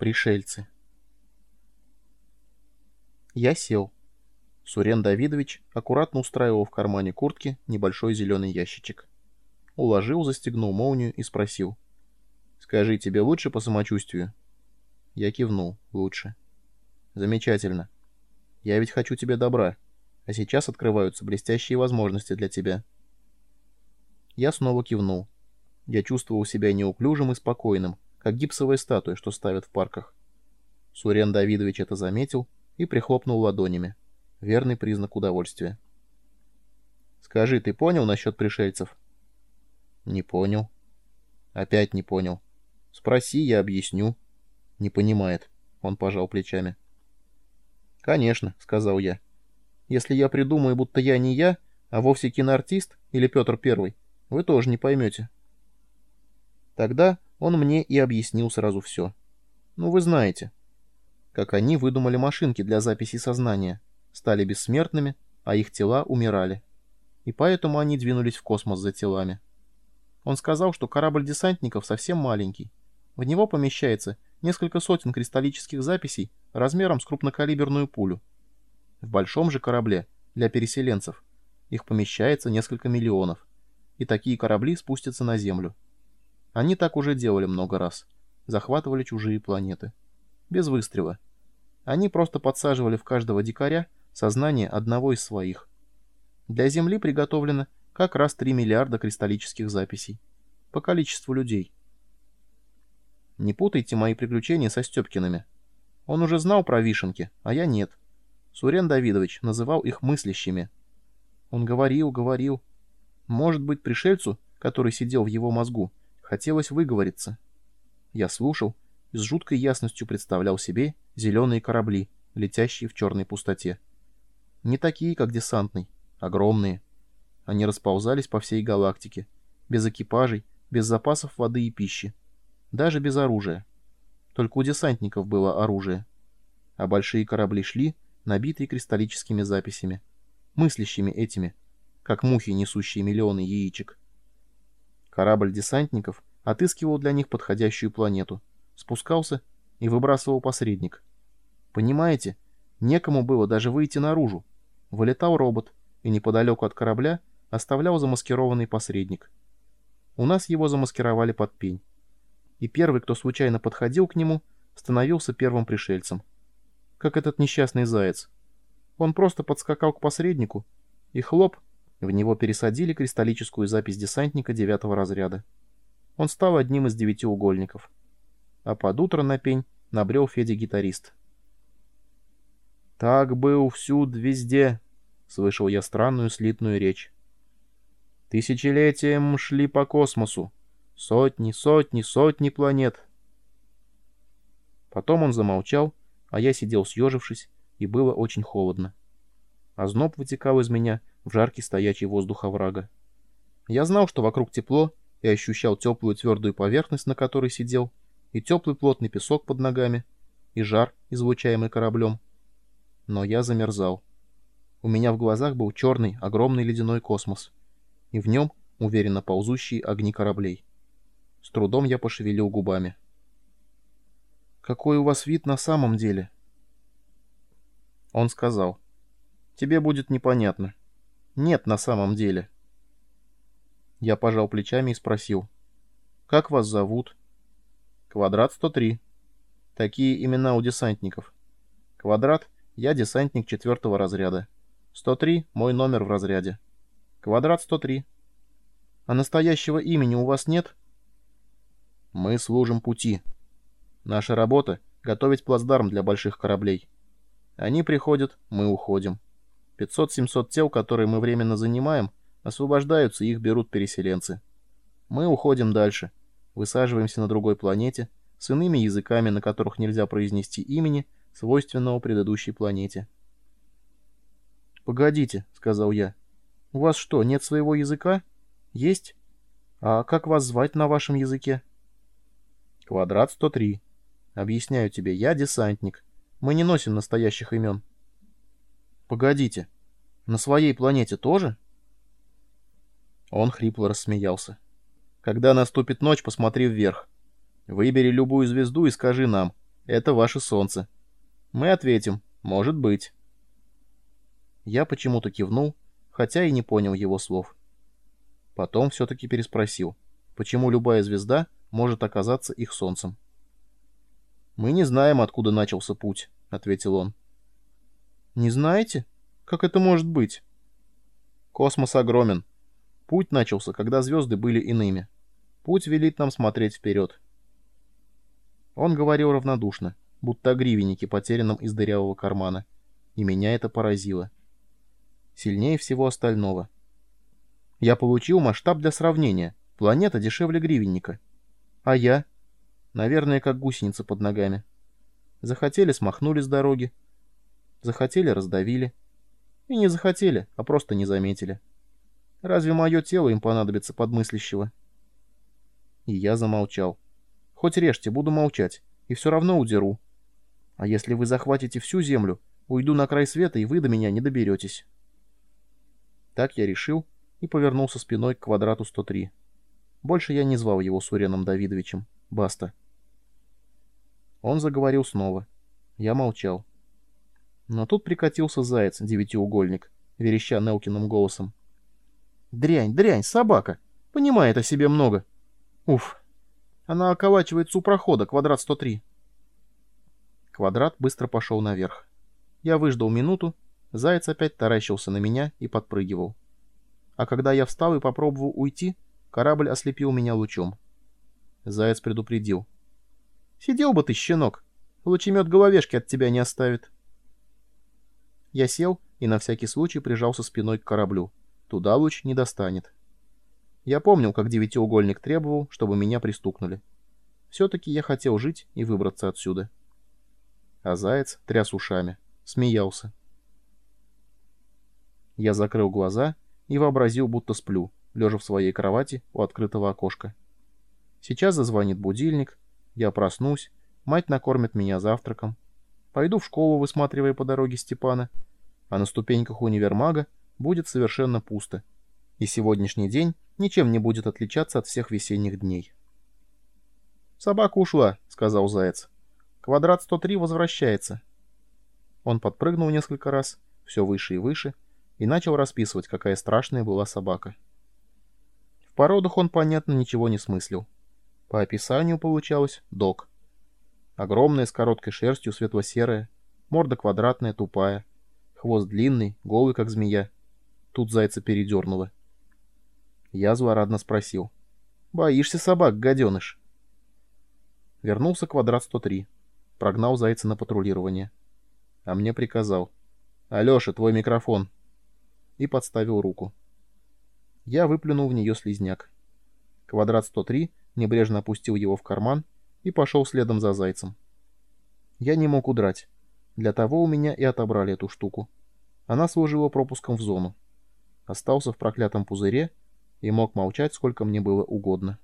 Пришельцы. Я сел. Сурен Давидович аккуратно устраивал в кармане куртки небольшой зеленый ящичек. Уложил, застегнул молнию и спросил. «Скажи, тебе лучше по самочувствию?» Я кивнул. «Лучше». «Замечательно. Я ведь хочу тебе добра, а сейчас открываются блестящие возможности для тебя». Я снова кивнул. Я чувствовал себя неуклюжим и спокойным, как гипсовая статуя, что ставят в парках. Сурен Давидович это заметил и прихлопнул ладонями. Верный признак удовольствия. «Скажи, ты понял насчет пришельцев?» «Не понял». «Опять не понял. Спроси, я объясню». «Не понимает». Он пожал плечами. «Конечно», — сказал я. «Если я придумаю, будто я не я, а вовсе киноартист или Петр Первый, вы тоже не поймете». Тогда он мне и объяснил сразу все. Ну, вы знаете. Как они выдумали машинки для записи сознания, стали бессмертными, а их тела умирали. И поэтому они двинулись в космос за телами. Он сказал, что корабль десантников совсем маленький. В него помещается несколько сотен кристаллических записей размером с крупнокалиберную пулю. В большом же корабле, для переселенцев, их помещается несколько миллионов. И такие корабли спустятся на Землю. Они так уже делали много раз. Захватывали чужие планеты. Без выстрела. Они просто подсаживали в каждого дикаря сознание одного из своих. Для Земли приготовлено как раз 3 миллиарда кристаллических записей. По количеству людей. Не путайте мои приключения со Степкиными. Он уже знал про вишенки, а я нет. Сурен Давидович называл их мыслящими. Он говорил, говорил. Может быть, пришельцу, который сидел в его мозгу, Хотелось выговориться. Я слушал и с жуткой ясностью представлял себе зеленые корабли, летящие в черной пустоте. Не такие, как десантный, огромные. Они расползались по всей галактике, без экипажей, без запасов воды и пищи, даже без оружия. Только у десантников было оружие. А большие корабли шли, набитые кристаллическими записями, мыслящими этими, как мухи, несущие миллионы яичек. Корабль десантников отыскивал для них подходящую планету, спускался и выбрасывал посредник. Понимаете, некому было даже выйти наружу. Вылетал робот, и неподалеку от корабля оставлял замаскированный посредник. У нас его замаскировали под пень. И первый, кто случайно подходил к нему, становился первым пришельцем. Как этот несчастный заяц. Он просто подскакал к посреднику, и хлоп, в него пересадили кристаллическую запись десантника девятого разряда. Он стал одним из девятиугольников. А под утро на пень набрел Федя-гитарист. «Так был всюд везде», — слышал я странную слитную речь. «Тысячелетием шли по космосу. Сотни, сотни, сотни планет». Потом он замолчал, а я сидел съежившись, и было очень холодно. Озноб вытекал из меня, в жаркий стоячий воздух оврага. Я знал, что вокруг тепло, и ощущал теплую твердую поверхность, на которой сидел, и теплый плотный песок под ногами, и жар, излучаемый кораблем. Но я замерзал. У меня в глазах был черный, огромный ледяной космос, и в нем уверенно ползущие огни кораблей. С трудом я пошевелил губами. «Какой у вас вид на самом деле?» Он сказал. «Тебе будет непонятно. Нет на самом деле. Я пожал плечами и спросил. Как вас зовут? Квадрат 103. Такие имена у десантников. Квадрат, я десантник четвертого разряда. 103 — мой номер в разряде. Квадрат 103. А настоящего имени у вас нет? Мы служим пути. Наша работа — готовить плацдарм для больших кораблей. Они приходят, мы уходим. 500-700 тел, которые мы временно занимаем, освобождаются их берут переселенцы. Мы уходим дальше, высаживаемся на другой планете, с иными языками, на которых нельзя произнести имени, свойственного предыдущей планете. «Погодите», — сказал я. «У вас что, нет своего языка?» «Есть. А как вас звать на вашем языке?» «Квадрат 103. Объясняю тебе, я десантник. Мы не носим настоящих имен». «Погодите, на своей планете тоже?» Он хрипло рассмеялся. «Когда наступит ночь, посмотри вверх. Выбери любую звезду и скажи нам, это ваше солнце. Мы ответим, может быть. Я почему-то кивнул, хотя и не понял его слов. Потом все-таки переспросил, почему любая звезда может оказаться их солнцем. «Мы не знаем, откуда начался путь», — ответил он. «Не знаете? Как это может быть?» «Космос огромен. Путь начался, когда звезды были иными. Путь велит нам смотреть вперед». Он говорил равнодушно, будто о гривеннике, потерянном из дырявого кармана. И меня это поразило. Сильнее всего остального. Я получил масштаб для сравнения. Планета дешевле гривенника. А я? Наверное, как гусеница под ногами. Захотели — смахнули с дороги. Захотели — раздавили. И не захотели, а просто не заметили. Разве мое тело им понадобится подмыслящего? И я замолчал. Хоть режьте, буду молчать, и все равно удеру. А если вы захватите всю землю, уйду на край света, и вы до меня не доберетесь. Так я решил и повернулся спиной к квадрату 103. Больше я не звал его Суреном Давидовичем. Баста. Он заговорил снова. Я молчал. Но тут прикатился заяц, девятиугольник, вереща Нелкиным голосом. «Дрянь, дрянь, собака! Понимает о себе много. Уф! Она околачивается у прохода, квадрат 103». Квадрат быстро пошел наверх. Я выждал минуту, заяц опять таращился на меня и подпрыгивал. А когда я встал и попробовал уйти, корабль ослепил меня лучом. Заяц предупредил. «Сидел бы ты, щенок! Лучемет головешки от тебя не оставит!» Я сел и на всякий случай прижался спиной к кораблю. Туда луч не достанет. Я помнил, как девятиугольник требовал, чтобы меня пристукнули. Все-таки я хотел жить и выбраться отсюда. А заяц тряс ушами, смеялся. Я закрыл глаза и вообразил, будто сплю, лежа в своей кровати у открытого окошка. Сейчас зазвонит будильник, я проснусь, мать накормит меня завтраком, Пойду в школу, высматривая по дороге Степана, а на ступеньках универмага будет совершенно пусто, и сегодняшний день ничем не будет отличаться от всех весенних дней. «Собака ушла», — сказал Заяц. «Квадрат 103 возвращается». Он подпрыгнул несколько раз, все выше и выше, и начал расписывать, какая страшная была собака. В породах он, понятно, ничего не смыслил. По описанию получалось «дог». Огромная, с короткой шерстью, светло-серая. Морда квадратная, тупая. Хвост длинный, голый, как змея. Тут зайца передернуло. Я злорадно спросил. «Боишься собак, гаденыш?» Вернулся квадрат 103. Прогнал зайца на патрулирование. А мне приказал. «Алеша, твой микрофон!» И подставил руку. Я выплюнул в нее слизняк. Квадрат 103 небрежно опустил его в карман и пошел следом за зайцем. Я не мог удрать. Для того у меня и отобрали эту штуку. Она служила пропуском в зону. Остался в проклятом пузыре и мог молчать, сколько мне было угодно.